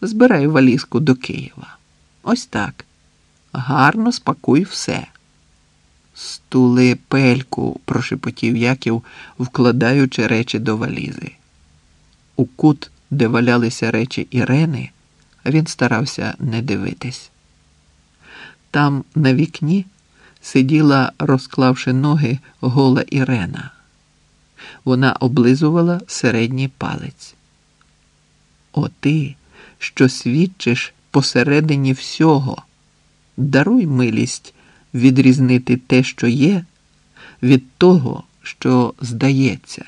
Збирай валізку до Києва. Ось так. Гарно спакуй все. Стули пельку, прошепотів Яків, вкладаючи речі до валізи. У кут, де валялися речі Ірени, він старався не дивитись. Там на вікні сиділа, розклавши ноги, гола Ірена. Вона облизувала середній палець. О ти, що свідчиш посередині всього, даруй милість відрізнити те, що є, від того, що здається.